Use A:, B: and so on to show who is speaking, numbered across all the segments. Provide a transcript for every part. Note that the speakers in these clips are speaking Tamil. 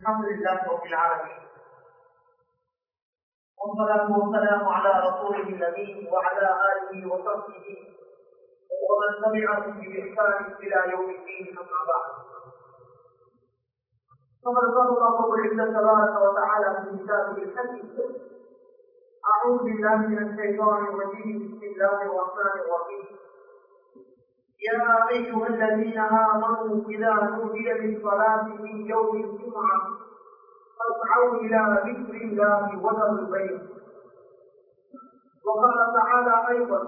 A: الحمد لله رب العالمين. والصلاة والسلام على رسوله الأمين وعلى آله وصحبه ومن تبعهم بإحسان إلى يوم الدين أما بعد. فقد قال الله العزة تبارك وتعالى في كتابه الحكيم أعوذ بالله من الشيطان الرجيم بسم الله الرحمن الرحيم. يا أيها الذين آمنوا إذا نودي للصلاة من يوم الجمعة فاسعوا إلى ذكر الله وذروا البيع. وقال تعالى أيضا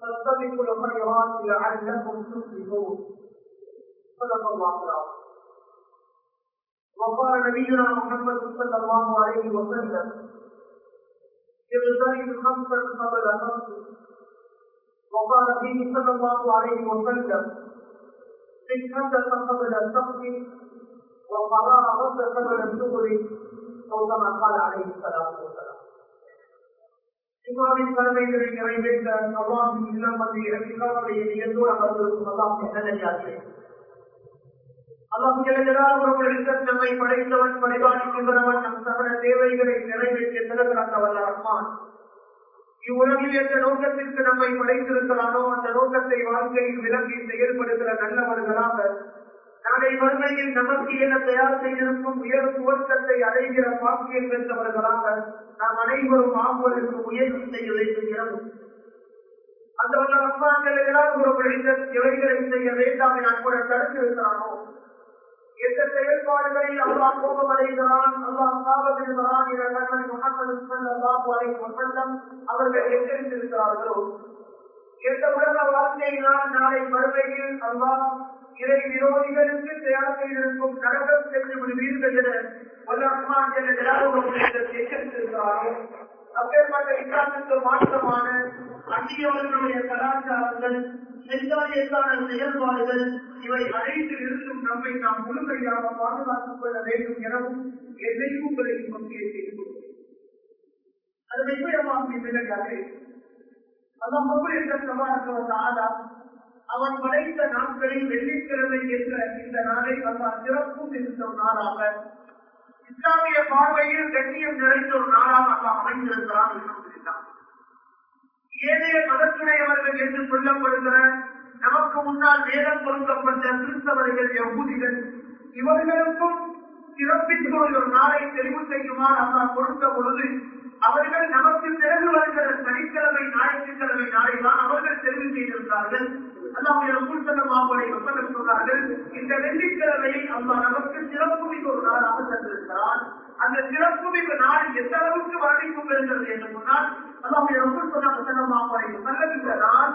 A: فاستبقوا الخيرات لعلكم تفلحون. صدق الله العظيم. وقال نبينا محمد صلى الله عليه وسلم اغتنم خمسا قبل خمس وقال فيه صلى الله عليه وسلم فتنتك قبل السقف وفراغك قبل الشغل او كما قال عليه الصلاه والسلام இம்மாவின் கடமைகளை நிறைவேற்ற அல்லாஹின் இல்லம் வந்து இறக்கிக்காவுடைய நிகழ்வோடு அமர்ந்திருக்கும் அல்லாஹின் நல்லதாகிறேன் அல்லாஹ் நம்மை படைத்தவன் பரிபாலிக்கின்றவன் நம் சகல தேவைகளை நிறைவேற்ற திறக்கிறான் ரஹ்மான் இவ்வுலகில் எந்த நோக்கத்திற்கு நம்மை படைத்திருக்கிறானோ அந்த நோக்கத்தை வாழ்க்கையில் விலங்கி செயல்படுகிற நல்லவர்களாக நாளை வறுமையில் நமக்கு என தயார் செய்திருக்கும் உயர் துவக்கத்தை அடைகிற பாக்கியம் பெற்றவர்களாக நாம் அனைவரும் ஆகுவதற்கு முயற்சி செய்ய வேண்டும் அந்த வல்ல ரஹ்மான்கள் ஏதாவது ஒரு படித்த இவைகளை செய்ய வேண்டாம் என கூட தடுத்திருக்கிறானோ எந்த செயல்பாடுகளில் அல்லா கோபம் அடைகிறான். அல்லா சாபப்படுகிறான் என கண்மணி முகமது அல்லாஹ் ஒப்பந்தம் அவர்கள் எச்சரித்திருக்கிறார்களோ? எந்த உலக வாழ்க்கையினால் நாளை மறுமையில் அல்லா இறை விரோதிகளுக்கு தயார் செய்திருக்கும் நரகம் சென்று விடுவீர்கள் என வல்லரஹ்மான் என்ற நிலாவுடன் எச்சரித்திருக்கிறாரோ அப்பேற்பட்ட இஸ்லாமிற்கு மாற்றமான அந்நியவர்களுடைய கலாச்சாரங்கள் செஞ்சாயத்தான செயல்பாடுகள் இவை அனைத்து இருக்கும் நம்மை நாம் முழுமையாக பாதுகாத்துக் கொள்ள வேண்டும் எனவும் எதையும் உங்களை பங்கு செய்து அது நிச்சயமாக விலகாது அதான் முப்பது சமாளிக்க ஆதா அவன் படைத்த நாட்களில் வெள்ளிக்கிழமை என்ற இந்த நாளை அல்லாஹ் சிறப்பும் இருந்த நாளாக இஸ்லாமிய பார்வையில் கண்ணியம் நிறைந்த ஒரு நாளாக அல்லாஹ் அமைந்திருக்கிறான் என்று ஏனைய மதத்துடையவர்கள் என்று சொல்லப்படுகிற நமக்கு முன்னால் நேரம் கொடுக்கப்பட்ட கிறிஸ்தவர்கள் யகுதிகள் இவர்களுக்கும் சிறப்பித்து ஒரு நாளை தெரிவு செய்யுமாறு அல்லாஹ் கொடுத்த பொழுது அவர்கள் நமக்கு பிறகு வருகிற சனிக்கிழமை ஞாயிற்றுக்கிழமை நாளை தான் அவர்கள் தெரிவு செய்திருந்தார்கள் அல்லாவுடைய கூட்டமாவுடைய ஒப்பந்தம் சொன்னார்கள் இந்த வெள்ளிக்கிழமையை அல்லா நமக்கு சிறப்பு மிக ஒரு நாளாக தந்திருக்கிறார் அந்த சிறப்பு மிக நாள் எந்த அளவுக்கு வர்ணிக்கும் என்று சொன்னால் அல்லாவுடைய ரொம்ப சொன்ன வசனமாவுடைய சொல்லுகின்ற நாள்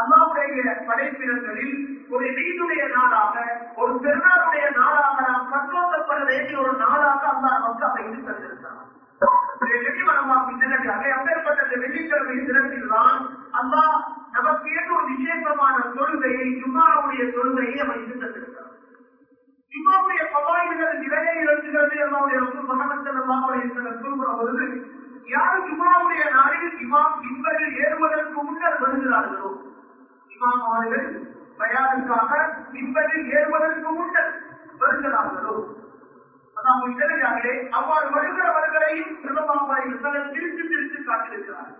A: அல்லாவுடைய படைப்பினங்களில் ஒரு நீதுடைய நாளாக ஒரு பெருநாளுடைய நாளாக நாம் கண்ணோட்டப்பட வேண்டிய ஒரு நாளாக அல்லா நமக்கு அமைந்து தந்திருக்கிறார் அப்பேற்பட்ட வெள்ளிக்கிழமை தினத்தில் தான் அல்லா நமக்கு ஏற்ற ஒரு விசேஷமான தொழுகையை ஜும்மாவுடைய தொழுகையை அவன் தந்திருக்கிறார். ஜும்மாவுடைய பவாய்கள் நிலையை இழந்துகிறது அல்லாவுடைய மகமத்தனமாவுடைய சொல்கிற பொழுது யார் ஜும்மாவுடைய நாளில் இமாம் இன்பரில் ஏறுவதற்கு முன்னர் வருகிறார்களோ? இமாம் அவர்கள் தயாருக்காக இன்பரில் ஏறுவதற்கு முன்னர் வருகிறார்களோ? அதாவது இதனாலே அவ்வாறு வருகிறவர்களையும் சிவபாபாய் பிரித்து பிரித்து காட்டியிருக்கிறார்.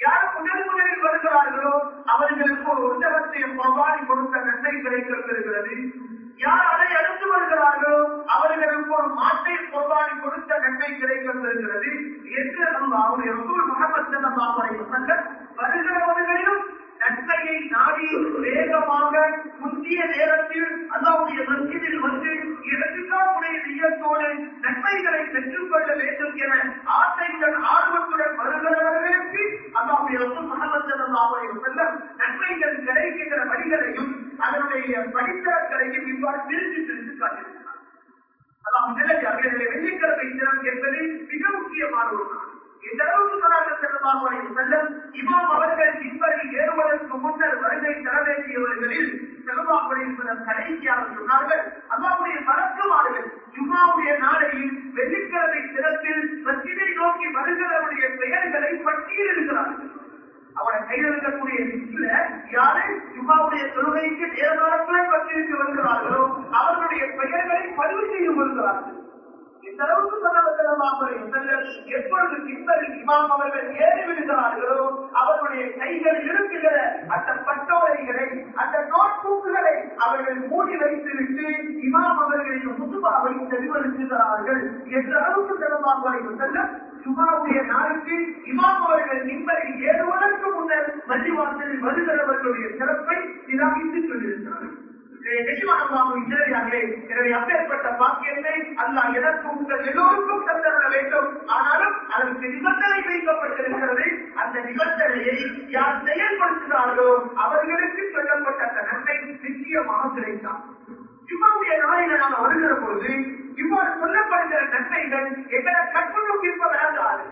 A: யார் முதல் முதலில் வருகிறார்களோ அவர்களுக்கு ஒரு உத்தகத்தை பவானி கொடுத்த நன்மை கிடைக்கப்பெறுகிறது யார் அதை அடுத்து வருகிறார்களோ அவர்களுக்கு ஒரு மாட்டை பொவ்வாணி கொடுத்த நன்மை கிடைக்கப்பெறுகிறது என்று நம்ம அவருடைய முகமது பாபாய் வருகிறவர்களிலும் நன்மையை நாடி வேகமாக முந்திய நேரத்தில் அல்லாவுடைய மஸ்ஜிதில் வந்து இடத்துக்காவுடைய நியத்தோடு நன்மைகளை பெற்றுக் கொள்ள வேண்டும் என ஆசைகள் ஆர்வத்துடன் வருகிறவர்களுக்கு செல்லம் நன்மைகள் கிடைக்கின்ற வழிகளையும் அதனுடைய படித்தரங்களையும் இவ்வாறு பிரித்து பிரித்து காட்டியிருக்கிறார். அதாவது நிலையாக வெள்ளிக்கிழமை தினம் என்பது மிக முக்கியமான ஒரு நாள். இந்த அளவுக்கு செல்லம் இமாம் அவர்கள் இன்பரில் ஏறுவதற்கு முன்னர் வருகை தர வேண்டியவர்களில் செல்வாக்குடைய கடைசியாக சொன்னார்கள் அல்லாவுடைய வழக்கமானவர்கள் ஜும்மாவுடைய நாளையில் வெள்ளிக்கிழமை தினத்தில் மத்தியை நோக்கி வருகிறவருடைய பெயர்களை பட்டியலிடுகிறார்கள். அவனை கையில் இருக்கக்கூடிய லிஸ்ட்ல யாரை ஜும்மாவுடைய தொழுகைக்கு நேரகாலத்தில் பட்டியலிட்டு வருகிறார்களோ அவர்களுடைய பெயர்களை பதிவு பதிவு செய்து கொள்கிறார்கள் இந்த அளவுக்கு சொன்னவர்கள் எப்பொழுது சிந்தரில் இமாம் அவர்கள் ஏறி விடுகிறார்களோ அவர்களுடைய கைகள் இருக்குகிற அந்த பட்டோலைகளை அந்த நோட்புக்குகளை அவர்கள் மூடி வைத்துவிட்டு இமாம் அவர்களுக்கு முதுபாவை தெளிவெடுக்கிறார்கள் எந்த அளவுக்கு செலவாக செல்ல சுமாவுடைய நாளுக்கு இமாம் அவர்கள் நிம்மதியில் ஏறுவதற்கு முன்னர் மதிவாசலில் வருகிறவர்களுடைய சிறப்பை இதாகித்து சொல்லியிருக்கிறார்கள் எனவே அப்பேற்பட்ட பாக்கியத்தை அல்லாஹ் எனக்கு உங்கள் எல்லோருக்கும் தந்தர வேண்டும். ஆனாலும் அதற்கு நிபந்தனை வைக்கப்பட்டிருக்கிறது அந்த நிபந்தனையை யார் செயல்படுத்துகிறார்களோ அவர்களுக்கு சொல்லப்பட்ட அந்த நன்மை நிச்சயமாக கிடைத்தார். இம்மாவுடைய நாளில நாம வருகிற பொழுது இவ்வாறு சொல்லப்படுகிற நன்மைகள் எங்களை கற்பனுக்கு இப்ப விளங்காது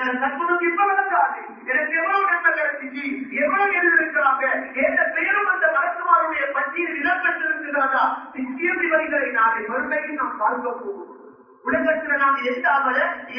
A: எங்களை கற்பனுக்கு இப்ப விளங்காது எனக்கு எவ்வளவு நன்மை கிடைச்சிச்சு எவ்வளவு எழுதிருக்கிறாங்க எந்த பெயரும் அந்த மலக்குமாருடைய பட்டியலில் இடம்பெற்றிருக்கிறாரா நிச்சயம் இவைகளை நாளை மறுமையில் நாம் பார்க்க போவோம் உலகத்துல நாம் எந்த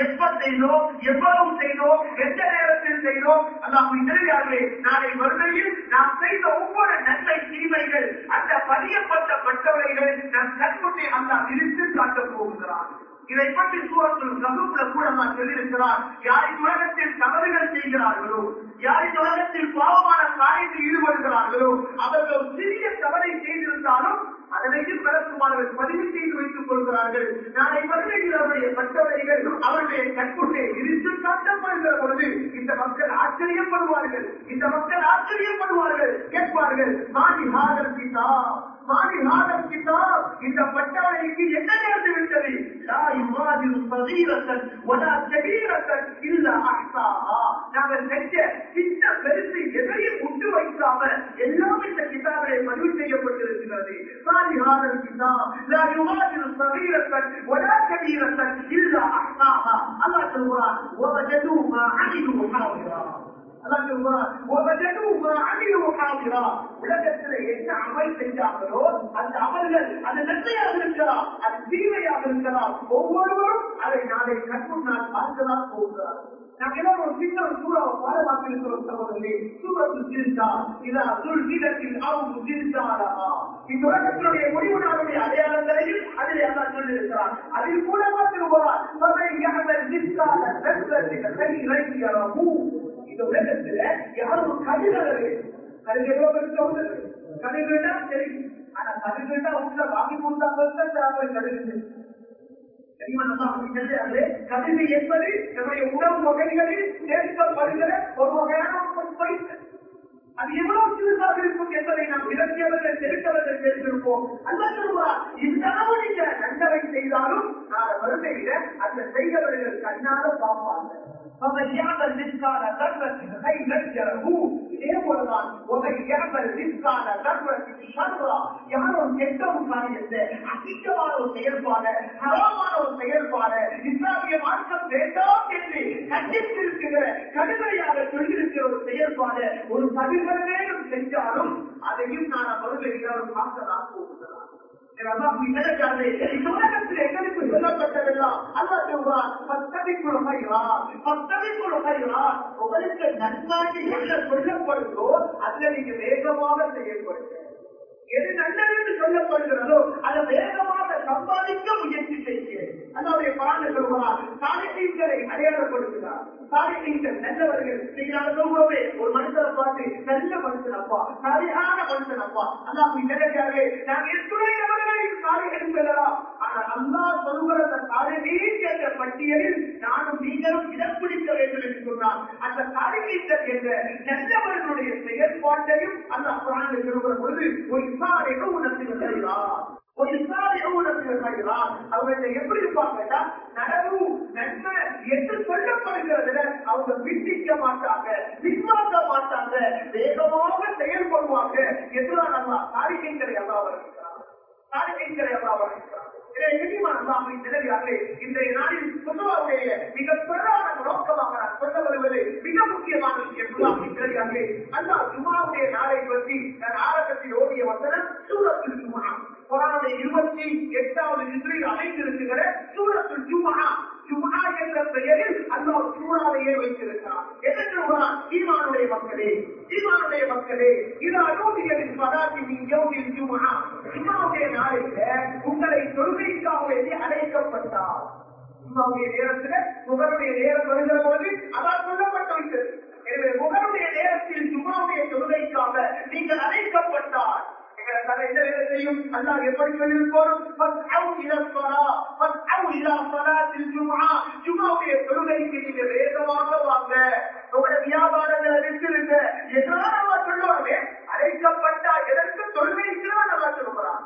A: எப்ப செய்தோம் எவ்வளவு செய்தோம் எந்த நேரத்தில் செய்தோம் அல்லாஹ் தெரியாதே நாளை மறுமையில் நாம் செய்த ஒவ்வொரு நன்மை தீமைகள் அந்த பதியப்பட்ட பட்டவரைகள் நம் கண்முன்னே அல்லாஹ் விரித்து காட்டப் போகிறான். இதை பற்றி சூரத்தில் ககுப்ல கூட நான் சொல்லியிருக்கிறார். யாரை உலகத்தில் தவறுகள் செய்கிறார்களோ யாரை உலகத்தில் பாவமான காரியத்தில் ஈடுபடுகிறார்களோ அவர்கள் சிறிய தவறை செய்திருந்தாலும் அதனையும் பிறக்குமானவர்கள் பதிவு செய்து வைத்துக் கொள்கிறார்கள். நாளை வருகையில் அவருடைய பட்டவரைகள் அவருடைய கற்புள்ளே இருந்து காட்டப்படுகிற பொழுது இந்த மக்கள் ஆச்சரியப்படுவார்கள். இந்த மக்கள் ஆச்சரியப்படுவார்கள். கேட்பார்கள் மாணி ஹாதர் பிதா மாணி ஹாதர் பிதா இந்த பட்டவரைக்கு என்ன நேர்ந்து விட்டது? லா யுமாதிரு சதீரத்தன் வலா கபீரத்தன் இல்ல அஹ்சாஹா நாங்கள் நெஞ்ச சின்ன பெருசு எதையும் உண்டு வைக்காம எல்லாம் இந்த கிதாபிலே பதிவு செய்யப்பட்டிருக்கிறது மாடி ஹாதர் பிதா லா யுமாதிரு சதீரத்தன் வலா கபீரத்தன் இல்ல அஹ்சாஹா அல்லாஹ் சொல்றான் وَوَجَدُوا مَا عَمِلُوا حَاضِرًا உலகத்தில் என்ன அமல் செஞ்சாங்களோ அந்த அமல்கள் அது நன்மையாக இருக்கலாம் அது தீமையாக இருக்கலாம் ஒவ்வொருவரும் அதை நாளை கண்முன்னால் பார்க்கலாம் போகிறார் நாங்கள் ஒரு சின்ன சூறாவை பாடமாக்கியிருக்கிறோம் சகோதரர்களே சூரத்து சிரித்தா இதா சுல் வீரத்தில் அவங்க சிரித்தாரா இந்த உலகத்தினுடைய முடிவு நாளுடைய அடையாளங்களையும் அதில் எல்லாம் சொல்லியிருக்கிறார் அதில் கூட மாற்றுவார் இந்த உலகத்துல யாரும் கடிதங்கள் கடிதங்களோ கடிதங்கள்னா தெரியும். ஆனா கடிதங்கள்னா வாங்கி கொடுத்தா கடிதங்கள் கல்வி என்பது நம்முடைய உணவு வகைகளில் சேர்க்கப்படுகிற ஒரு வகையான அது எவ்வளவு சிறுசாக இருக்கும் என்பதை நாம் விளக்கியவர்கள் தெரிந்தவர்கள் தெரிந்திருப்போம் அல்ல இந்த அளவு நீங்க நன்மை செய்தாலும் நான் வருகையில அந்த செய்தவர்கள் கண்ணால பார்ப்பாங்க. فمن يعمل مثقال ذرة خيرا يره இதே போலதான் ومن يعمل مثقال ذرة شرا யாரும் கெட்ட ஒரு காரியத்தை அசிங்கமான ஒரு செயல்பாடு ஹராமான ஒரு செயல்பாடு இஸ்லாமிய மார்க்கம் வேண்டாம் என்று கண்டித்திருக்கிற கடுமையாக சொல்லியிருக்கிற ஒரு செயல்பாடு ஒரு பதிவரவேலும் செஞ்சாலும் அதையும் நான் மறுபடியும் பார்க்கலாம் போகிறார் எங்களுக்கு சொல்லப்பட்டதெல்லாம் அல்லா சொல்றான் உங்களுக்கு நன்மைக்கு என்ன சொல்லப்படுதோ அதுல நீங்க வேகமாக செயல்படுங்க எது நல்லது என்று சொல்லப்படுகிறதோ அதை வேகமாக சம்பாதிக்க முயற்சி செய்கிறேன் அதாவது பாடல சொல்கிறார் சாலைகளை அடையாளப்படுகிறார் நல்லவர்கள் நீங்கள் சொல்றோமே ஒரு மனுஷனை பார்த்து நல்ல மனுஷன் அப்பா சரியான மனுஷன் அப்பா அதான் நிலைக்காக நாங்கள் எத்துணை நபர்களையும் சாலைகள் செல்லலாம் ஆனால் அல்லா சொல்கிற அந்த சாலையே என்ற பட்டியலில் நானும் நீங்களும் இடம் பிடிக்க வேண்டும் என்று சொன்னார் அந்த சாலைகள் என்ற நல்லவர்களுடைய செயல்பாட்டையும் அந்த குரானில் சொல்கிற பொழுது ஒரு இசாரைக்கு உணர்த்தி வருகிறார் ஒரு எப்படி இருப்பாங்கன்னா நடவு நன்மை என்று சொல்லப்படுகிறதுல அவங்க பிடிக்க மாட்டாங்க பின்வாங்க மாட்டாங்க வேகமாக செயல்படுவாங்க எதிரான அல்லா காரிகைகளை எல்லாம் வருகிறார் காரிகைகளை எல்லாம் வருகிறார் இன்றைய நாளில் பொதுவாவுடைய மிக பிரதான நோக்கமாக நான் சொல்ல வருவது மிக முக்கியமான விஷயம் அல்லா ஜுமாவுடைய நாளை பற்றி நான் ஆரம்பத்தில் ஓடிய வந்தன சூரத்தில் ஜுமா குரானுடைய இருபத்தி எட்டாவது நின்றில் அமைந்திருக்கிற சூரத்தில் ஜுமா ஜுமா என்ற பெயரில் அல்லா சூறாவையே வைத்திருக்கிறார் எதற்கு ஈமானுடைய மக்களே ஈமானுடைய மக்களே இது அனோதிகளின் பதாதி யோகில் ஜுமா ஜுமாவுடைய நாளையில உங்களை தொழுகைக்காக ஜும்மாவுடைய நேரத்துல முகருடைய நேரம் வருகிற போது அதான் சொல்லப்பட்டு விட்டது எனவே முகருடைய நேரத்தில் ஜும்மாவுடைய தொழுகைக்காக நீங்கள் அழைக்கப்பட்டால் எங்களை தலை என்ன வேலை செய்யும் அல்லாஹ் எப்படி சொல்லியிருக்கோம் ஃபஸ்அவு இலா ஸலா ஃபஸ்அவு இலா ஸலாத்தில் ஜும்ஆ ஜும்ஆவுடைய தொழுகைக்கு நீங்க வேகமாக வாங்க உங்களோட வியாபாரங்களை விட்டுருங்க எதனால சொல்லுவாங்க அழைக்கப்பட்டா எதற்கு தொழுகைக்கு தான் நல்லா சொல்லுகிறான்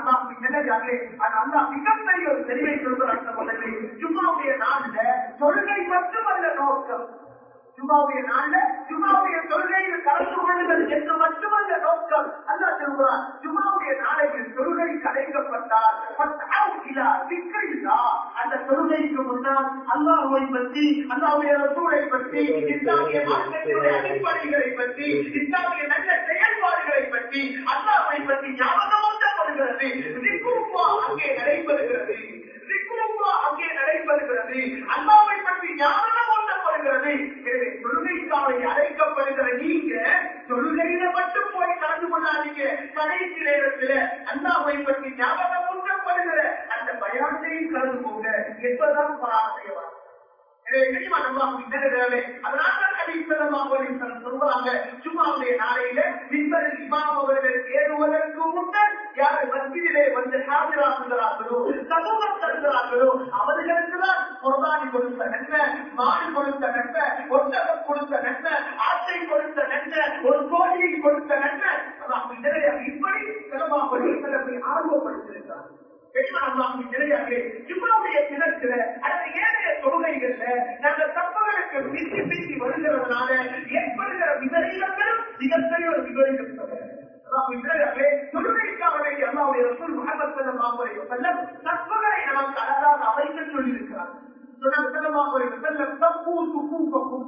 A: தெளிவா நல்லா அது அல்லா மிகப்பெரிய ஒரு தெளிவை சொல்கிறான் சகோதரர்களே ஜும்மாவுடைய நாள்ல தொழுகை மட்டுமல்ல நோக்கம். ஜுமாவுடைய நாள்ல ஜுமாவுடைய தொழுகையில் கலந்து கொள்ளுங்கள் என்று மட்டுமல்ல நோக்கம். அல்ல சொல்கிறார் ஜுமாவுடைய நாளையில் தொழுகை கலைக்கப்பட்டால் அந்த தொழுகைக்கு முன்னால் அல்லாஹுவை பற்றி அல்லாவுடைய ரசூலை பற்றி இஸ்லாமிய மார்க்கத்தினுடைய அடிப்படைகளை பற்றி இஸ்லாமிய நல்ல செயல்பாடுகளை பற்றி அல்லாஹுவை பற்றி ஞாபகமூட்டப்படுகிறது அங்கே நடைபெறுகிறது. அங்கே நடைபெறுகிறது. அல்லாவை பற்றி ஞாபகம் ஊட்டப்படுகிறது. எனவே தொழுகைக்காவை அழைக்கப்படுகிற நீங்க தொழுகையில மட்டும் போய் கலந்து கொள்ளாதீங்க. கடைசி நேரத்துல அல்லாவை பற்றி ஞாபகம் ஊட்டப்படுகிற அந்த பயாத்தையும் கலந்து போங்க எப்பதான் பராம சும்மாவுடைய நாளையில மின்பரில் இமாம் அவர்கள் ஏறுவதற்கு முன்னர் யார் மத்தியிலே வந்து ஹாஜராகுகிறார்களோ சமூகம் அவர்களுக்கு தான் பொருளாதி கொடுத்த நன்மை மாடு கொடுத்த நன்மை ஒட்டகம் கொடுத்த நன்மை ஆட்டை கொடுத்த நன்மை ஒரு கோழியை கொடுத்த நன்மை. இப்படி சிலமாக சிலரை ஆர்வப்படுத்திருக்கிறார் ஜும்மாவுடைய தினத்துல அல்லது ஏனைய தொழுகைகள்ல நாங்கள் பிசி பிசி வருகிறதுனால ஏற்படுகிற விபரீதங்களும் மிகப்பெரிய ஒரு விபரீதம் தொழுகைக்காக வேண்டிய அல்லாவுடைய ரசூல் முகமது ஸல்லல்லாஹு அலைஹி வஸல்லம் தப்புகளை நமக்கு அழகாக அமைத்து சொல்லியிருக்கிறார் சொன்னாங்க ஸல்லல்லாஹு அலைஹி தப்பு சுகூஃபக்கும்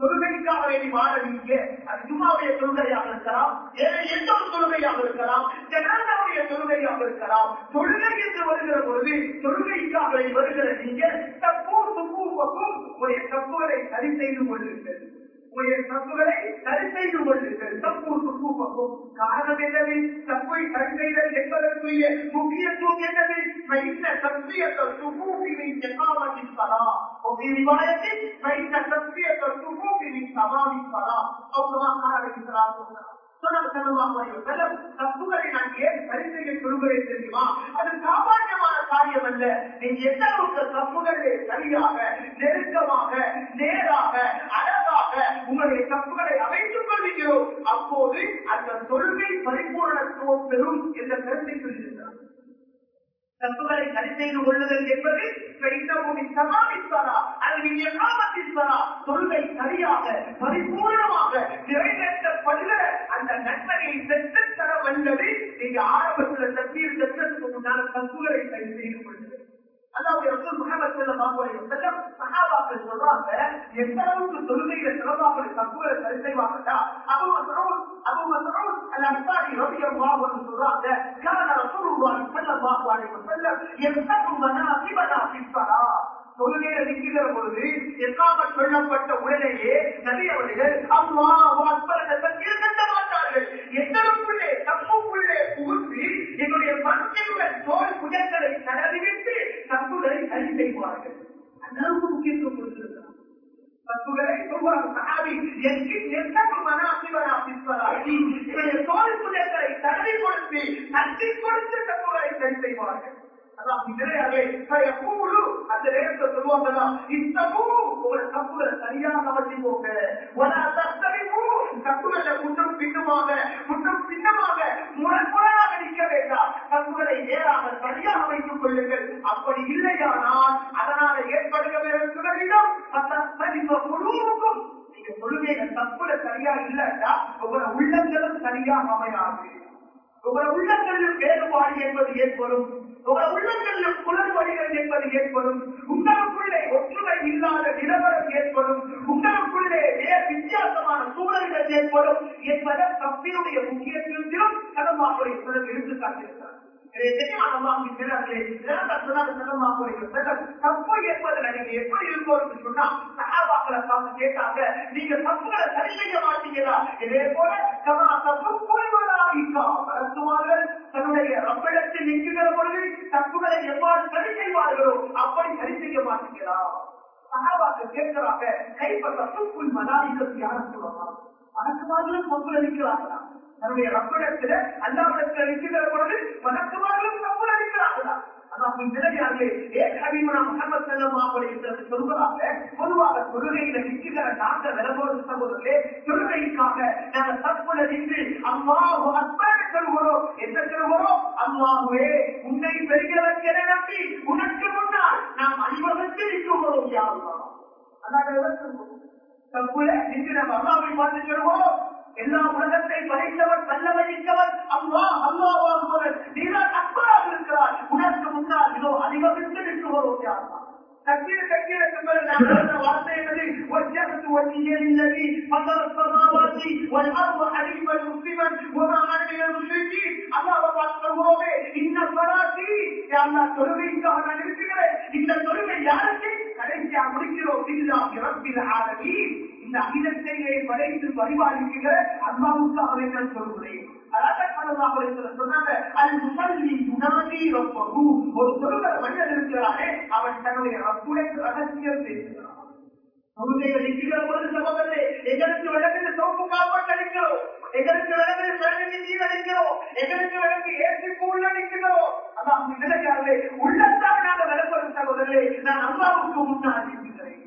A: தொழுகைக்காக வேண்டி வாழவீங்க அது ஜும்மாவுடைய தொழுகையாக இருக்கலாம் வேறு எந்த ஒரு தொழுகையாக இருக்கலாம் ஜனாதாவுடைய தொழுகையாக இருக்கலாம் தொழுகை என்று வருகிற பொழுது தொழுகைக்காக வருகிற நீங்க தப்பு சுகூஃபக்கும் உடைய தப்புகளை சரி செய்து கொள்ளுங்கள் உடைய தப்புகளை சரி செய்து கொள்ளுங்கள் தப்பு சுகூஃபக்கும் காரணம் என்னது தப்பை சரி செய்தல் என்பதற்குரிய முக்கியத்துவம் என்னது فإن تسمية الصفوف من إقامة الصلاة وفي رواية فإن تسمية الصفوف من تمام الصلاة أو كما قال عليه الصلاة والسلام தப்புகளை நான் ஏன் சரி செய்ய சொல்கிறேன் தெரியுமா? அது சாமானியமான காரியம் அல்ல. நீங்க எந்த அளவுக்கு தப்புகளிலே சரியாக நெருக்கமாக நேராக அழகாக உங்களுடைய தப்புகளை அமைத்துக் கொள்கிறோம் அப்போது அந்த தொழுகை பரிபூரணத்துவம் பெறும் என்ற கருத்தை சொல்லியிருக்கிறார் தப்புகளை சரி செய்து கொள்ளுதல் என்பது சமாளிப்பதா அல்லது எகாமத்திப்பதா தொழுகை சரியாக பரிபூர்ணமாக நிறைவேற்றப்படுகிற அந்த நன்மையை பெற்று தர வல்லது. நீங்க ஆரம்பத்தில் தண்ணீர் பெற்றதுக்கு முன்னால் தப்புகளை சரி செய்து அதாவது ரசூல் முகமது ஸல்லல்லாஹு அலைஹி வஸல்லம் சஹாபாக்கள் சொல்றாங்க எந்த அளவுக்கு தொழுகையில சிறப்பாக தப்புகளை சரி செய்வாங்கடா அபூ மஸ்ஊத் அபூ மஸ்ஊத் அல்-அன்சாரி ரலியல்லாஹு அன்ஹு சொல்றாங்க கான ரசூலுல்லாஹி ஸல்லல்லாஹு அலைஹி வஸல்லம் யம்தகு மனாசிபனா ஃபிஸ்ஸலாத் தொழுகையில நிற்கிற பொழுது எக்காம சொல்லப்பட்ட உடனேயே நிறைய அவர்கள் அம்மா அக்பர் என்ற தக்பீர் மாட்டார்கள். எங்களுக்குள்ளே தப்புக்குள்ளே புகுந்து என்னுடைய மனசுடன் தோல் புயல்களை தடவிவிட்டு தப்புகளை சரி செய்வார்கள். அளவுக்கு முக்கியத்துவம் கொடுத்திருக்கிறார். தப்புகளை சொல்வார் சஹாபி எங்கின் எத்தனை மனாசிவரா பிஸ்வராகி இவருடைய தோல் புஜங்களை தடவி கொடுத்து தட்டி கொடுத்து தப்புகளை சரி செய்வார்கள். அந்த நேரத்தை சொல்லுவாங்களா இத்தமூ உங்களோட தப்புகளை சரியாக அமைச்சுக்கோங்க ஒலா தத்தரிப்பூ தப்புகளை முன்னும் பின்னுமாக முன்னும் பின்னமாக முரண்முறையாக நிற்க வேண்டாம். தப்புகளை நேராக சரியாக வைத்துக் கொள்ளுங்கள். அப்படி இல்லையானால் அதனால ஏற்படுகிறவர்களிடம் முழுவதும். நீங்க சொல்லுவீங்க தப்புல சரியா இல்லைன்னா உங்களோட உள்ளங்களும் சரியாக அமையாது. உங்களோட உள்ளங்களிலும் வேறுபாடு என்பது ஏற்படும். உங்கள் உள்ளங்களிலும் குளறுபடிகள் என்பது ஏற்படும். உங்களுக்குள்ளே ஒற்றுமை இல்லாத நிலவரம் ஏற்படும். உங்களுக்குள்ளே வேறு வித்தியாசமான சூழல்கள் ஏற்படும் என்பதை தப்பினுடைய முக்கியத்துவத்திலும் கடமாவுடைய சிலர் எடுத்து காட்டியிருக்கிறார் எப்படி இருக்கோம் சொன்னா சகாபாக்களை பார்த்து கேட்டாங்க. நீங்க தப்புகளை சரி செய்ய மாட்டீங்களா? இதே போல கமா தப்பு தன்னுடைய ரப்பிடத்தில் நிற்கிற பொழுது தப்புகளை எவ்வாறு சரி செய்வார்களோ அப்படி சரி செய்ய செய்ய மாட்டீங்களா? சகாபாக்கள் கேட்கிறாங்க கைப்பற்ற சுக்குள் மலாலிகள் யாரும் சொல்லலாம் வணக்கமாகலும் பொங்கல் அளிக்கிறார்களா தன்னுடைய ரப்பிடத்துல அல்லாவிடத்தில் அளிக்கிற பொழுது வணக்கமாகலும் பொங்கல் அளிக்கிறார்களா அதாவது நிலையாகவே ஏகவிமனா முகமது செல்லமாவுடைய சொல்வதாக பொதுவாக தொழுகையில நிற்கிற நாங்கள் விலகோடு சகோதரர்களே தொழுகைக்காக நாங்கள் தற்பொழுது நின்று அம்மாவு அற்பனை சொல்கிறோம் என்ன சொல்கிறோம் அம்மாவே உன்னை பெரியவர் என நம்பி உனக்கு முன்னால் நாம் அணிவகுத்து நிற்கிறோம் யாருதான் அதான் தப்புல நின்று நம்ம அம்மாவை பார்த்து சொல்கிறோம் எல்லா உலகத்தை படைத்தவர் வல்லவழித்தவர் அம்மா அம்மாவாகுவர் நீதான் அக்பராக இருக்கிறார் உனக்கு முன்னால் இதோ அணிவகுத்து تكبير تكبير كبر الأحلام وعطيني وجهت وجهي للذي فطر السماوات والأرض حنيفا مسلما وما أنا من المشركين الله أكبر إن صلاتي يا الله தொழுகைக்காக நான் இருக்கிறேன் இந்த தொழுகை யாருக்கு கடைசியா முடிக்கிறோம் இல்லா இரப்பில் ஆரம்பி இந்த அகிலத்தையே படைத்து பரிபாலிக்கிற அல்லாவுக்காக நான் சொல்கிறேன் ஒரு சொல்லுகிற மனிதன் இருக்கிறானே அவன் தன்னுடைய ரகசியம் பேசுகிறான் எங்களுக்கு விளக்கு சோப்பு காப்பாற்ற அளிக்கிறோம் எங்களுக்கு விளக்கு பிறகு நீர் அளிக்கிறோம் எங்களுக்கு விளக்கு ஏசி கூழ் அளிக்கிறோம் அதான் நிலையாகவே உள்ளத்தான் நாங்கள் விளக்குவது சகோதரே நான் அல்லாவுக்கு முன்னால் இருக்கிறேன்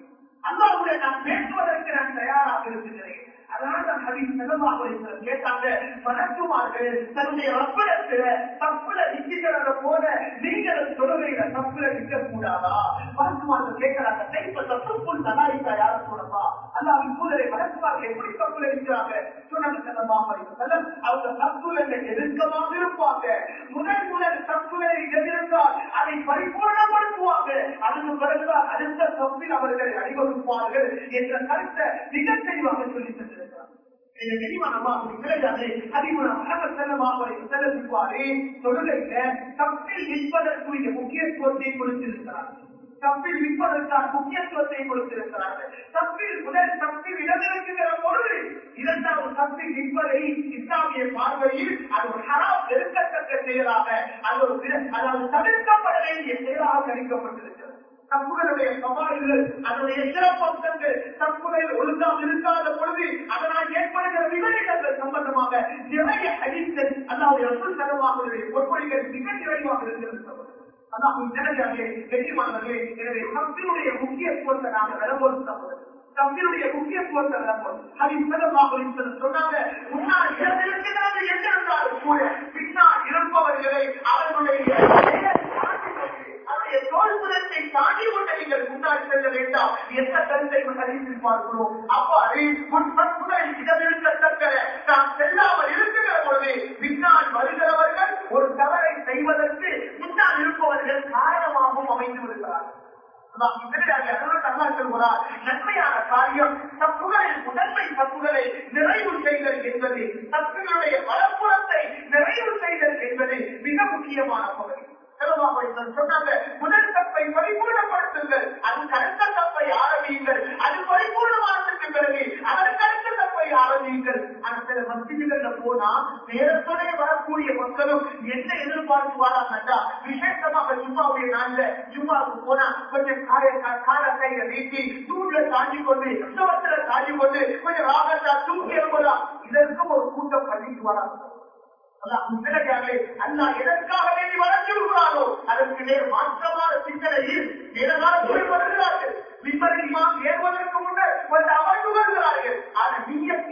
A: அல்லாவுடைய நான் பேசுவதற்கு நான் தயாராக இருக்கிறேன் அதனால ஹபீப் செல்லமாக கேட்டாங்க மணக்குமார்கள் தன்னுடைய ரப்படத்துல தப்புல நிற்கிறத போல நீங்கள் தொழுகையில தப்புல நிற்க கூடாதா மணக்குமார்கள் கேட்கிறாங்க கைப்ப தப்புக்குள் தலாயிக்கா யார கூடமா அல்லாவின் தூதரை வளர்ப்பார்கள். எப்படி தப்புல நிற்கிறாங்க அவங்க தப்புல நெருக்கமாக இருப்பாங்க. முதல் முதல் தப்புல எதிர்த்தால் அதை பரிபூர்ணப்படுத்துவாங்க பிறகுதான் அடுத்த தப்பில் அவர்களை அணிவகுப்பார்கள் என்ற கருத்தை மிக தெளிவாக சொல்லி தந்திருக்கிறார் முக்கியத்துவத்தை கொடுத்திருக்கிறார் தப்பில் நிற்பதற்கான முக்கியத்துவத்தை கொடுத்திருக்கிறார்கள். தப்பில் முதல் தப்பில் இடமிருக்கிற பொழுது இரண்டாவது தப்பில் நிற்பதை இஸ்லாமிய பார்வையில் அது ஒரு ஹராம் வெறுக்கத்தக்க செயலாக அது ஒரு அதாவது தவிர்க்கப்பட வேண்டிய செயலாக கணிக்கப்பட்டிருக்கிறது தப்புகளுடைய சவால்கள் அதனுடைய சிறப்பம்சங்கள் தப்புகள் ஒழுங்காக இருக்காத பொழுது அதனால் ஏற்படுகிற விவரங்கள் சம்பந்தமாக நிறைய அடித்தல் அதாவது ரசூல் தரவாக பொறுப்பொழிகள் மிக நிறைவாக இருக்கிறது எனவே தப்பினுடைய முக்கியத்துவத்தை நாங்கள் விளம்பரம் தப்பினுடைய முக்கியத்துவத்தை விளம்பரம் அது சிறப்பாக சொன்னாங்க முன்னால் இருக்கிறது எங்க இருந்தாலும் கூட பின்னால் இருப்பவர்களை அவர்களுடைய தோல்புறத்தை தாண்டி கொண்டு நீங்கள் முன்னாடி செல்ல வேண்டாம். எந்த கருத்தை அறிவித்திருப்பார்களோ அவ்வாறு முன்புடன் இடமிருக்கத்தக்க நாம் செல்லாமல் இருக்கிற பொழுது பின்னால் வருகிறவர்கள் ஒரு தவறை செய்வதற்கு முன்னால் இருப்பவர்கள் காரணமாகவும் அமைந்து விடுகிறார்கள் நன்மையான காரியம். தப்புகளில் முதன்மை தப்புகளை நிறைவு செய்தல் என்பது. தப்புகளுடைய வளப்புறத்தை நிறைவு செய்தல் என்பது மிக முக்கியமான பகுதி. சொன்னாங்க முதல் தப்பை பரிபூர்ணப்படுத்துங்கள். அதுக்கு அடுத்த தப்பை ஆரம்பியுங்கள். அது பரிபூர்ணமானதுக்கு பிறகு அதற்கு அடுத்த தப்பை ஆரம்பியுங்கள். அந்த சில மசிதிகள்ல போனா நேரத்துடைய வரக்கூடிய மக்களும் என்ன எதிர்பார்த்து வராங்கட்டா விசேஷமாக ஜும்மாவுடைய நாள்ல ஜும்மாவுக்கு போனா கொஞ்சம் காய கால கையில நீட்டி தூண்ல தாண்டி கொண்டு சுவத்துல தாண்டி கொண்டு கொஞ்சம் ராகத்தா தூக்கி எழுப்பலாம் இதற்கும் ஒரு கூட்டம் பண்ணிட்டு வராங்க அல்லா எதற்காக வேண்டி வளர்ச்சி அதற்கு நேர் மாற்றமான சிந்தனையில் நேரமான போய் வருகிறார்கள். விபரீதமாக ஏறுவதற்கு முன்னர் கொஞ்சம் அமர்ந்து வருகிறார்கள். அது நீயத்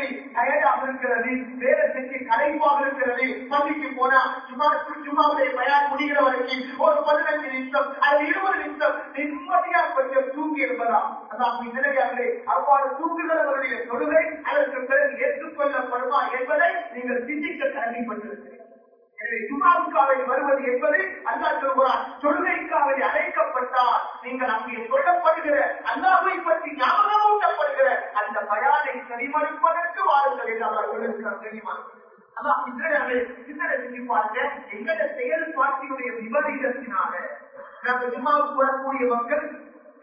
A: இருக்கிறது நோக்கம் தயாராக இருக்கிறது வேலை செஞ்சு கலைப்பாக இருக்கிறது. பள்ளிக்கு போனா சும்மா சும்மாவுடைய பயார் முடிகிற வரைக்கும் ஒரு பதினஞ்சு நிமிஷம் அது இருபது நிமிஷம் நிம்மதியா கொஞ்சம் தூங்கி இருப்பதா அதான் நிலையாகவே அவ்வாறு தூங்குகிற அவருடைய தொழுகை அதற்கு பிறகு ஏற்றுக்கொள்ளப்படுமா என்பதை நீங்கள் சிந்திக்க கடமைப்பட்டிருக்கிறீர்கள் எனவே ஜுமாவுக்காக வருவது என்பது அல்லா சொல்கிறான். தொழுகைக்காக அழைக்கப்பட்டால் நீங்கள் அங்கே சொல்லப்படுகிற அல்லாவை பற்றி ஞாபகமூட்டப்படுகிற அந்த பயானை சரிமறுப்பதற்கு வாருங்கள் என்று அவர்கள் தெரிவார் பார்க்க எங்கட செயல்பாட்டினுடைய விபரீதத்தினால நம்ம ஜும்மாவுக்கு வரக்கூடிய மக்கள்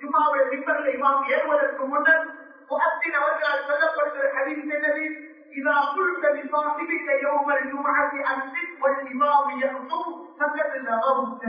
A: ஜும்மாவுடைய நிபந்தனை இமாம் முகத்தின் அவர்களால் சொல்லப்படுகிற ஹரிஸ் என்னது? இதா குழுத்த விமாசிபிக்க யோகங்கள் ஜுமாசி அன்பின் الإمام يأمر فقد نظرت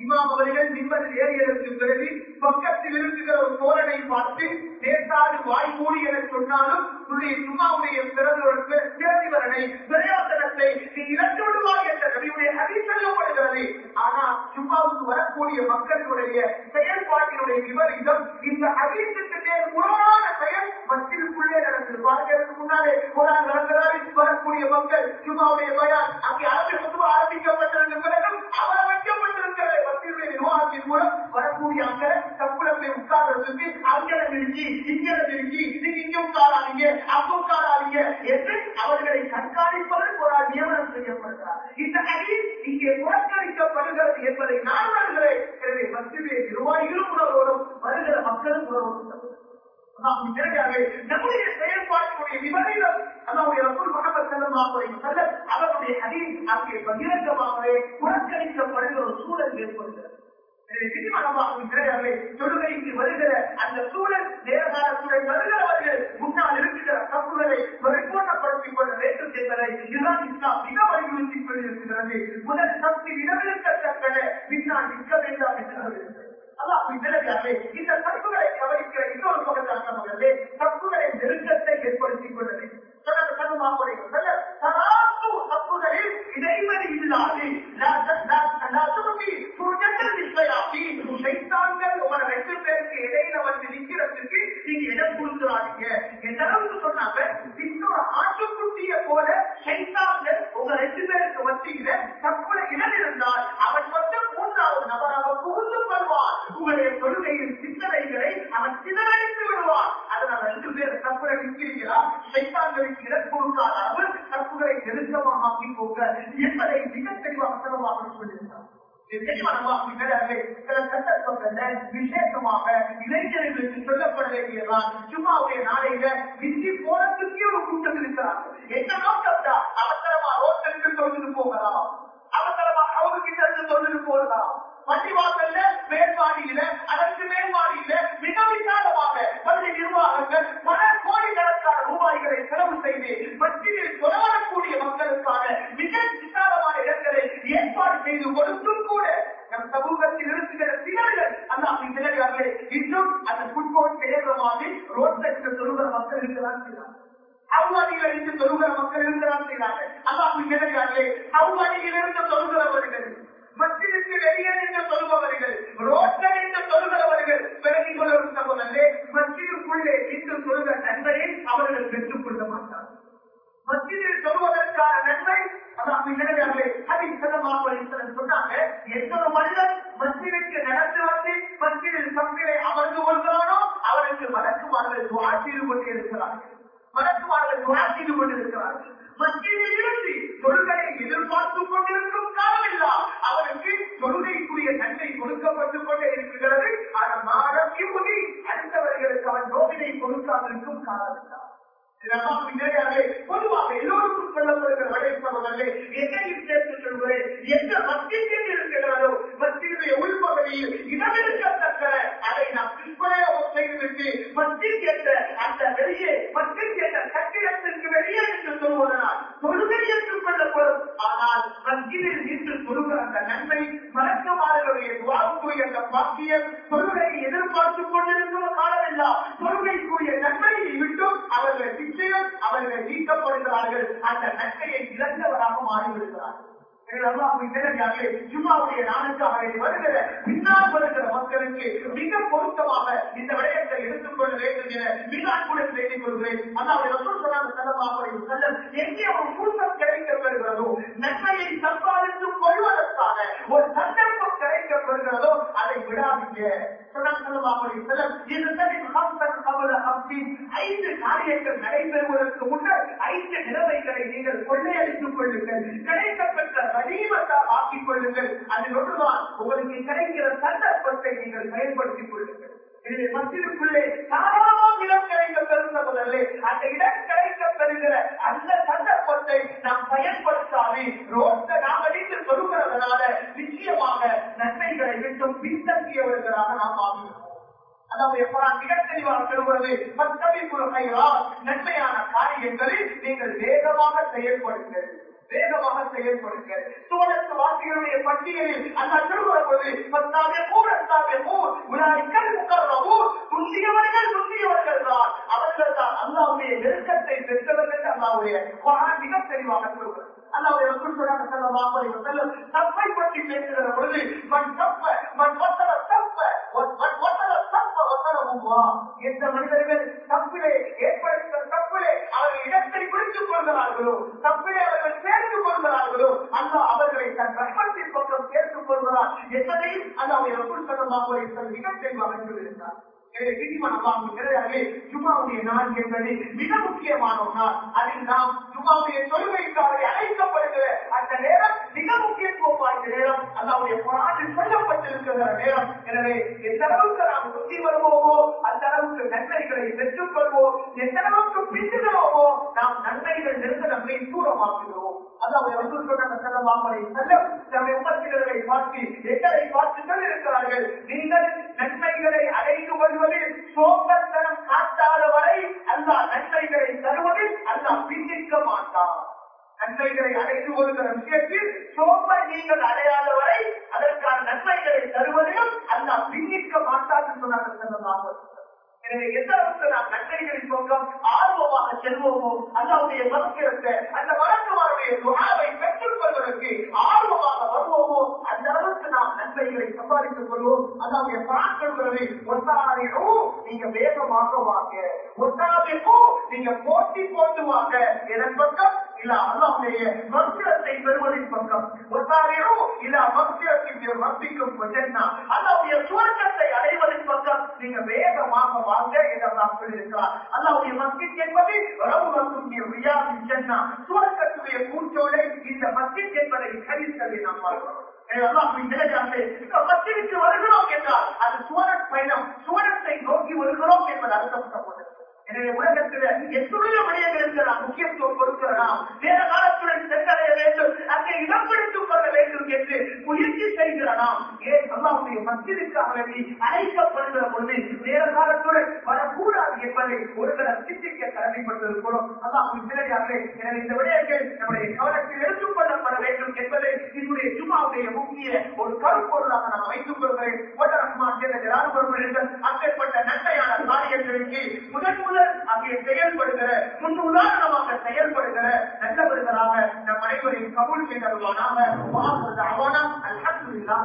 A: இமாம் அவர்கள் நிம்மதியில் ஏறியதற்கு பிறகு பக்கத்தில் இருக்கிற ஒரு தோழனை பார்த்து நேசாடு வாய் மூடி என சொன்னாலும் உன்னுடைய சும்மாவுடைய பிறந்தவருக்கு பிறந்தவரனை பிரயோசனத்தை நீ இழந்து விடுவாய் என்ற நபியுடைய அதி சொல்லப்படுகிறது. ஆனா சும்மாவுக்கு வரக்கூடிய மக்களுடைய செயல்பாட்டினுடைய விபரீதம் இந்த அதிகத்துக்கு நேர் உருவான செயல் மத்திற்குள்ளே நடந்தது பார்க்கறதுக்கு முன்னாலே குரான் நடந்ததால் வரக்கூடிய மக்கள் சும்மாவுடைய பயான் அங்கே அரசு ஆரம்பிக்கப்பட்டிருந்த பிறகு அவர் வைக்கப்பட்டிருக்கிறது மத்தியுடைய நிர்வாகத்தின் மூலம் வரக்கூடிய அங்க தப்புலத்தை உட்கார்றதுக்கு அங்கே நிறுத்தி இங்கே நிறுத்தி நீங்க இங்க உட்காராதீங்க அங்க உட்காராதீங்க என்று அவர்களை கண்காணிப்பதற்கு ஒரு ஆள் நியமனம் செய்யப்படுகிறார். இந்த அடி இங்கே புறக்கணிக்கப்படுகிறது என்பதை நான் உணர்கிறேன். எனவே மத்தியுடைய நிர்வாகிகளும் உணர்வோடும் வருகிற மக்களும் உணர்வோடும் நம்முடைய செயல்பாட்டினுடைய விபரீதம் அல்லாவுடைய ரசூல் முகமது ஸல்லல்லாஹு அலைஹி அவருடைய ஹதீஸ் அங்கே பகிரங்கமாகவே புறக்கணிக்கப்படுகிற ஒரு சூழல் ஏற்படுகிறது. தொழுகைக்கு வருகிற அந்த சூழல் நேரகாலத்துடன் வருகிறவர்கள் முன்னால் இருக்கிற தப்புகளை பரிபூர்ணப்படுத்திக் கொள்ள வேண்டும் என்பதை இதுதான் இஸ்லாம் மிக வலியுறுத்திக் கொண்டிருக்கிறது. முதல் சக்தி இடமிருக்கத்தக்கன பின்னால் நிற்க வேண்டாம் என்று இந்த தப்புகளை கவனிக்கிற இன்னொரு பகத்தாக்கே தப்புகளை நெருக்கத்தை ஏற்படுத்திக் கொள்ள வேண்டும் தப்புகளில் இடைவெளி இல்லாது. உங்களை ரெண்டு பேருக்கு இடையில வந்து நிக்கிறதுக்கு நீங்க இடம் கொடுக்குறாதீங்க எந்த அளவுக்கு சொன்னாங்க இன்னொரு ஆட்டுக்குட்டிய போல சைத்தாங்க உங்க ரெண்டு பேருக்கு வச்சீங்க தப்புல இடம் இருந்தால் அவன் வந்து மூன்றாவது நபராக புகுந்து கொள்வான் உங்களுடைய கொள்கையின் சிந்தனைகளை அவன் சிதறடித்து விடுவான் அதனால ரெண்டு பேர் தப்புல நிற்கிறீங்களா சைத்தான்களுக்கு இடம் கொடுக்காத அளவு தப்புகளை நெருக்கமாக என்பதை மிக தெளிவாக சிறப்பாக சொல்லியிருந்தார் விசேஷமாக இளைஞர்களுக்கு சொல்லப்பட வேண்டியதான் சும்மாவுடைய நாளையில விந்தி போறதுக்கே ஒரு கூட்டம் இருக்கிறார்கள் என்ன நோக்கம் தான் அவசரமா ரோட்டருக்கு தொழுது போகலாம் அவசரமா அவர்கிட்ட இருந்து தொழுது போகலாம் பள்ளிவாசல்ல மேல்மாடியில அதற்கு மேல்மாடியில மிக விசாலமாக பள்ளி நிர்வாகங்கள் பல கோடிக்கணக்கான ரூபாய்களை செலவு செய்து மத்தியில் கொலவரக்கூடிய மக்களுக்கான மிக விசாலமான இடங்களை ஏற்பாடு செய்து கொடுத்தும் கூட நம் சமூகத்தில் இருக்கிற சிலர்கள் அல்லாஹ் சிலர்களே இன்னும் அந்த ஃபுட்பால் செய்யற மாதிரி ரோட்ல சொல்லுகிற மக்கள் இருக்கிறான் செய்யறாங்க அவ்வாடிகள் இருந்து தொழுகிற மக்கள் இருக்கிறான் செய்கிறார்கள் அல்லாஹ் சிலர்களே அவ்வாடியில் தொழுகிறவர்கள் மத்திற்கு வெளியே நின்று சொல்பவர்கள் ரோட்டில் நின்று சொல்கிறவர்கள் பிறகு கொள்ளும் சகோதரே மத்திற்குள்ளே நின்று சொல்கிற நன்மையை அவர்கள் பெற்றுக் கொள்ள மாட்டார்கள். மத்தியில் சொல்வதற்கான நன்மை அதான் நினைவார்களே அதை சிறமாக சொன்னாங்க எந்த ஒரு மனிதன் மத்திற்கு நடந்து வந்து மத்தியில் சமையலை அமர்ந்து கொள்கிறானோ அவருக்கு வழக்குமார்கள் துவா செய்து கொண்டே இருக்கிறார்கள் வழக்குமார்கள் துவா செய்து கொண்டிருக்கிறார்கள். மத்தியில் இருந்து தொழுகளை எதிர்பார்த்துக் கொண்டிருக்கும் காலமில்லா அவருக்கு தொழுகைக்குரிய நன்மை கொடுக்கப்பட்டுக் கொண்டே இருக்கிறது. ஆனால் மாறம் இம்முடி அடுத்தவர்களுக்கு அவன் நோவினை கொடுக்காமலிருக்கும் காலமில்லா பொதுவாக எல்லோருக்கும் சொல்லப்படுகிற வழிபவர்களே என்ன சேர்த்து சொல்கிறேன் எந்த மத்தியில் இருக்கிறாரோ மத்தியுடைய உள்பகுதியில் இடமிருக்க அதை நாம் துஷ்பிரயோகம் செய்துவிட்டு மத்தியில் என்ற அந்த வெளியே மத்தியில் என்ற கட்டிடத்திற்கு வெளியே என்று சொல்வதனால் தொழுகை ஏற்றுக் கொள்ளப்படும் ஆனால் மத்தியில் நின்று தொழுகிற அந்த நன்மை மறக்கமாறுடைய துவாவுக்குரிய அந்த பாக்கியம் தொழுகையை எதிர்பார்த்துக் கொண்டிருக்கிற காலமெல்லாம் நன்மையை விட்டும் அவர்கள் நிச்சயம் அவர்கள் நீக்கப்படுகிறார்கள். அந்த நன்மையை இழந்தவராக மாறிவிடுகிறார்கள். ஜும்மாவுடைய நாளுக்காக வருகிற பின்னால் வருகிற மக்களுக்கு மிக பொருத்தமாக இந்த விடயத்தை எடுத்துக் வேண்டும் என மிக வேண்டிக் கொள்கிறேன். அதாவது செல்லம் எங்கே ஒரு கூட்டம் கிடைக்கப்படுகிறதோ நன்மையை சம்பாதித்துக் கொள்வதற்கான ஒரு சந்தர்ப்பம் கிடைக்கப்படுகிறதோ அதை விட ஐந்து காரியங்கள் நடைபெறுவதற்கு முன்னர் ஐந்து நிலைமைகளை நீங்கள் கொள்ளையடித்துக் கொள்ளுங்கள். கிடைக்கப்பட்ட வடிவத்தால் ஆக்கிக் கொள்ளுங்கள். அதில் ஒன்றுதான் உங்களுக்கு கிடைக்கிற சந்தர்ப்பத்தை நீங்கள் பயன்படுத்திக் கொள்ளுங்கள். மத்திற்குள்ளே தாராளமாக இடம் கிடைக்க பெறுவதல்ல அந்த இடம் கிடைக்க பெறுகிற அந்த சந்தர்ப்பத்தை நாம் பயன்படுத்தாது ரோட்ட நாம் அடித்து சொல்லுகிறதுனால நிச்சயமாக நன்மைகளை விட்டும் பின்தங்கியவர்களாக நாம் ஆகிறோம் அதாவது மிக தெளிவாக பெறுகிறது? நன்மையான காரியங்களில் நீங்கள் வேகமாக செயல்படுங்கள். வேகமாக செயல்படுங்க. சோழத்து வாசிகளுடைய பட்டியலில் அந்த திருவருவது பத்தாவே மூடத்தாவே மூர் உலாய்கள் முக்கரவும் துண்டியவர்கள் துண்டியவர்கள் தான். அவர்கள் தான் அல்லாவுடைய நெருக்கத்தை பெற்றவர்கள் அல்லாவுடைய குரான் மிக தெளிவாக சொல்வது அல்லாவுடைய ரசூல் சொன்னாங்க ஸல்லல்லாஹு அலைஹி வஸல்லம் தப்பை பற்றி பேசுகிற பொழுது மண் தப்ப மண் வசல தப்ப மண் தப்ப வசலமுவா எந்த மனிதர்கள் தப்பிலே ஏற்படுத்த தப்பிலே அவர்கள் இடத்தை பிடித்துக் கொள்கிறார்களோ தப்பிலே அல்லா அவர்களை தன் ரஹ்மத்தின் பக்கம் சேர்த்துக் கொள்வதால் எத்தனையும் அல்லாவுடைய ரசூல் ஸல்லல்லாஹு அலைஹி வஸல்லம் மிக தெளிவாக சொல்லியிருந்தார் எனவே விதிமன் அல்லாஹ் கிடையாது ஜும்மாவுடைய நாள் என்பது மிக முக்கியமான ஒரு நாள் அதில் நாம் ஜும்மாவுடைய தொழுகைக்காக அழைக்கப்படுகிற அந்த நேரம் மிக முக்கியத்துவம் வாய்ந்த நேரம் அல்லாவுடைய குரானில் சொல்லப்பட்டிருக்கிற நேரம். எனவே எந்த அளவுக்கு நாம் சுத்தி வருவோமோ அந்த அளவுக்கு நன்மைகளை பெற்றுக் கொள்வோம். எந்த அளவுக்கு பின்னுகிறோமோ நாம் நன்மைகள் நெருங்க நம்மை தூரமாக்குகிறோம். அதாவது ரசூல் சொன்ன செல்லவாமலை செல்லம் நம்முடைய உமத்தினர்களை பார்த்து எங்களை பார்த்து சொல்லியிருக்கிறார்கள் நீங்கள் நன்மைகளை அடைந்து கொள்வதில் சோம்பத்தனம் காட்டாத வரை அல்லாஹ் நன்மைகளை தருவதில் அல்லாஹ் பின்னிக்க மாட்டார் நன்மைகளை அடைந்து கொள்கிற விஷயத்தில் சோம்பல் நீங்கள் அடையாத வரை அதற்கான நன்மைகளை தருவதிலும் அல்லாஹ் பின்னிக்க மாட்டார் சொன்னார்கள் எனவே எந்த அளவுக்கு அனுபவமும் அல்லாவுடைய மருத்துவத்தை அந்த மருத்துவருடைய துணாவை பெற்றுக் கொள்வதற்கு ஆர்வமாக வருவோமோ அந்த அளவுக்கு நாம் நன்மைகளை சம்பாதித்துக் கொள்வோம். அல்லாவுடைய பார்க்கிறது ஒத்தாரையோ நீங்க வேகமாக வாங்க. ஒத்தாரையோ நீங்க போட்டி போட்டு வாங்க. இதன் பக்கம்? இல்ல அல்லாவுடைய மருத்துவத்தை பெறுவதின் பக்கம். ஒத்தாரையோ இல்ல மருத்துவத்தின் மர்த்திக்கும் அல்லாவுடைய சுவர்க்கத்தை அடைவதின் பக்கம். நீங்க வேகமாக வாங்க என்று சொல்லியிருக்கிறார். அல்லாவுடைய மஸ்ஜித் என்பது சுவர்க்கத்துடைய பூச்சோலை இந்த மஸ்ஜித் என்பதை கழித்ததை நாம் பார்க்கிறோம் வருகிறோம் என்றால் அது சுவரத் பயணம் சுவரத்தை நோக்கி வருகிறோம் என்பது அர்த்தப்பட்டது எனவே உலகத்தில் எத்துடைய விடயங்களுக்கு நாம் முக்கியத்துவம் கொடுக்கிறோம் வேற காலத்துடன் சென்றடைய வேண்டும். அதை இடம் பிடித்துக் கொள்ள வேண்டும் என்று முயற்சி செய்கிறனாம் ஏன் அல்லாவுடைய மத்திற்காக வேண்டி அழைக்கப்படுகிற பொழுது வேற காலத்துடன் வரக்கூடாது என்பதை ஒருவர் சிந்திக்க கடமைப்பட்டிருக்கிறோம். அல்லாஹின் நிலையாக எனவே இந்த விடயங்கள் நம்முடைய கவனத்தில் எடுத்துக் கொள்ளப்பட வேண்டும் என்பதை இதனுடைய ஜுமாவுடைய முக்கிய ஒரு கருப்பொருளாக நான் வைத்துக் கொள்கிறேன். அப்பேற்பட்ட நன்மையான காரியங்களுக்கு முதன் ரசூலர் அங்கே செயல்படுகிற முன் உதாரணமாக செயல்படுகிற நல்லவர்களாக நம் அனைவரையும் கபூல் செய்தருவானாக அவானா அல்ஹம்துலில்லாஹ்